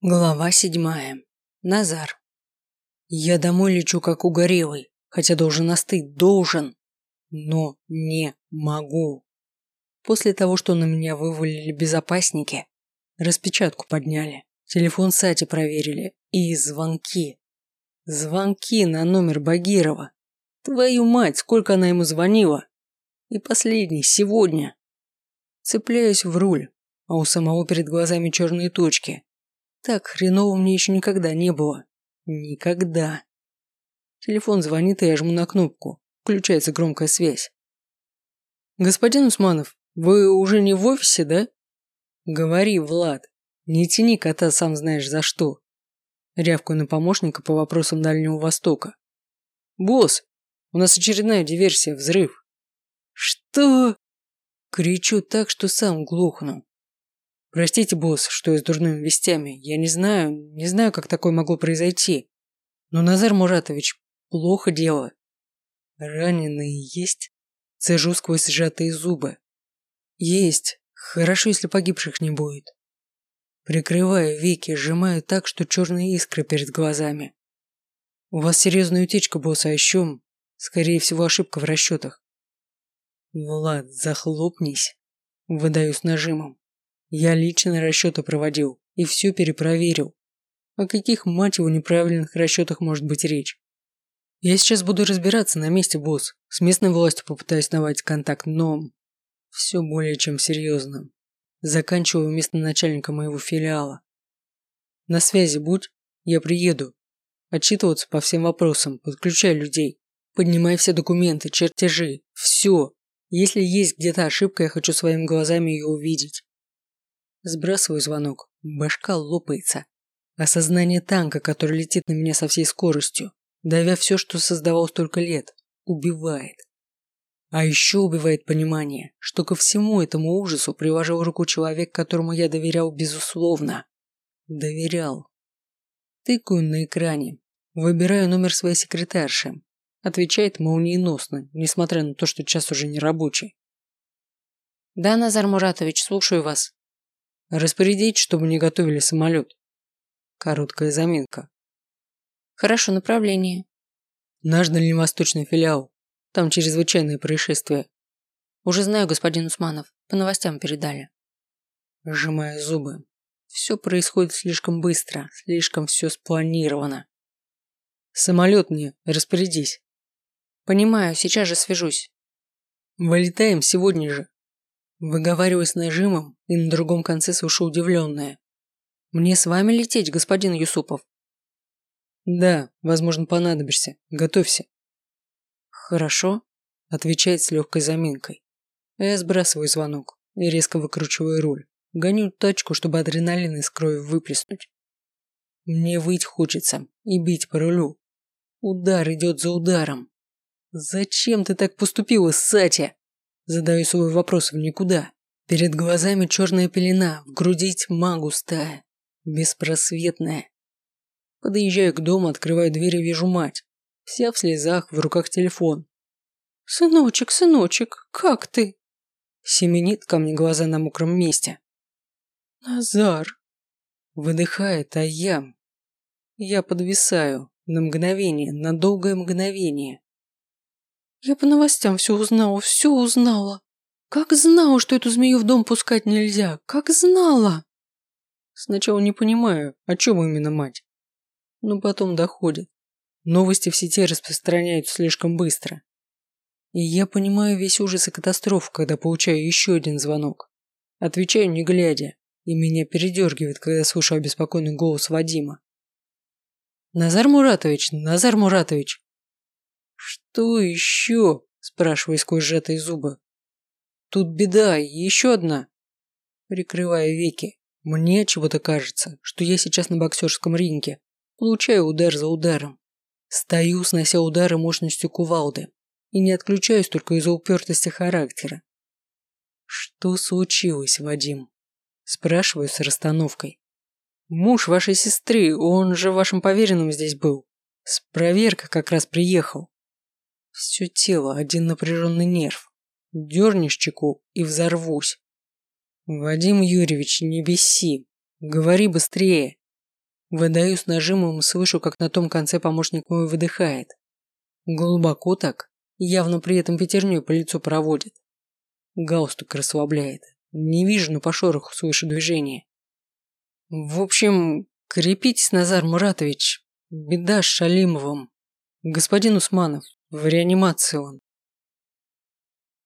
Глава седьмая. Назар. Я домой лечу как угорелый, хотя должен остыть, должен, но не могу. После того, что на меня вывалили безопасники, распечатку подняли, телефон Сати проверили и звонки. Звонки на номер Багирова. Твою мать, сколько она ему звонила. И последний, сегодня. Цепляюсь в руль, а у самого перед глазами черные точки – так хреново мне еще никогда не было. Никогда. Телефон звонит, и я жму на кнопку. Включается громкая связь. «Господин Усманов, вы уже не в офисе, да?» «Говори, Влад. Не тяни кота сам знаешь за что». Рявкаю на помощника по вопросам Дальнего Востока. «Босс, у нас очередная диверсия, взрыв». «Что?» Кричу так, что сам глухну. Простите, босс, что я с дурными вестями. Я не знаю, не знаю, как такое могло произойти. Но Назар Муратович, плохо дело. Раненые есть? Цежу сквозь сжатые зубы. Есть. Хорошо, если погибших не будет. Прикрываю веки, сжимаю так, что черные искры перед глазами. У вас серьезная утечка, босс, а еще, скорее всего, ошибка в расчетах. Влад, захлопнись. Выдаю с нажимом. Я лично расчеты проводил и все перепроверил. О каких, мать его, неправильных расчетах может быть речь? Я сейчас буду разбираться на месте, босс. С местной властью попытаюсь наводить контакт, но... Все более чем серьезно. Заканчиваю вместо начальника моего филиала. На связи будь, я приеду. Отчитываться по всем вопросам, подключай людей. Поднимай все документы, чертежи, все. Если есть где-то ошибка, я хочу своими глазами ее увидеть. Сбрасываю звонок. Башка лопается. Осознание танка, который летит на меня со всей скоростью, давя все, что создавал столько лет, убивает. А еще убивает понимание, что ко всему этому ужасу приложил руку человек, которому я доверял безусловно. Доверял. Тыкаю на экране. Выбираю номер своей секретарши. Отвечает молниеносно, несмотря на то, что час уже не рабочий. «Да, Назар Муратович, слушаю вас», Распорядить, чтобы не готовили самолет. Короткая заминка. Хорошо, направление. Наш дальневосточный филиал. Там чрезвычайное происшествие. Уже знаю, господин Усманов. По новостям передали. Сжимая зубы. Все происходит слишком быстро, слишком все спланировано. Самолет мне, распорядись. Понимаю, сейчас же свяжусь. Вылетаем сегодня же. Выговариваю с нажимом, и на другом конце слышу удивленное. «Мне с вами лететь, господин Юсупов?» «Да, возможно, понадобишься. Готовься». «Хорошо», – отвечает с легкой заминкой. Я сбрасываю звонок и резко выкручиваю руль. Гоню тачку, чтобы адреналин из крови выплеснуть. Мне выть хочется и бить по рулю. Удар идет за ударом. «Зачем ты так поступила, Сатя?» Задаю свой вопрос в никуда. Перед глазами черная пелена, в груди тьма густая, беспросветная. Подъезжаю к дому, открываю дверь и вижу мать. Вся в слезах, в руках телефон. «Сыночек, сыночек, как ты?» Семенит ко мне глаза на мокром месте. «Назар!» Выдыхает, а я... Я подвисаю на мгновение, на долгое мгновение. Я по новостям все узнала, все узнала. Как знала, что эту змею в дом пускать нельзя. Как знала. Сначала не понимаю, о чем именно мать. Но потом доходит. Новости в сети распространяются слишком быстро. И я понимаю весь ужас и катастрофу, когда получаю еще один звонок. Отвечаю не глядя, и меня передергивает, когда слышу обеспокоенный голос Вадима. «Назар Муратович, Назар Муратович, «Что еще?» – спрашиваю сквозь сжатые зубы. «Тут беда, еще одна». Прикрывая веки, мне чего-то кажется, что я сейчас на боксерском ринге, получаю удар за ударом. Стою, снося удары мощностью кувалды, и не отключаюсь только из-за упертости характера. «Что случилось, Вадим?» Спрашиваю с расстановкой. «Муж вашей сестры, он же вашим поверенным здесь был. С проверкой как раз приехал. Все тело один напряженный нерв. Дернешь чеку и взорвусь. Вадим Юрьевич, не беси. Говори быстрее. Выдаю с нажимом и слышу, как на том конце помощник мой выдыхает. Глубоко так, явно при этом пятерней по лицу проводит. Галстук расслабляет. Не вижу, но по шороху слышу движение. В общем, крепитесь, Назар Муратович. Беда с Шалимовым. Господин Усманов, в реанимации он.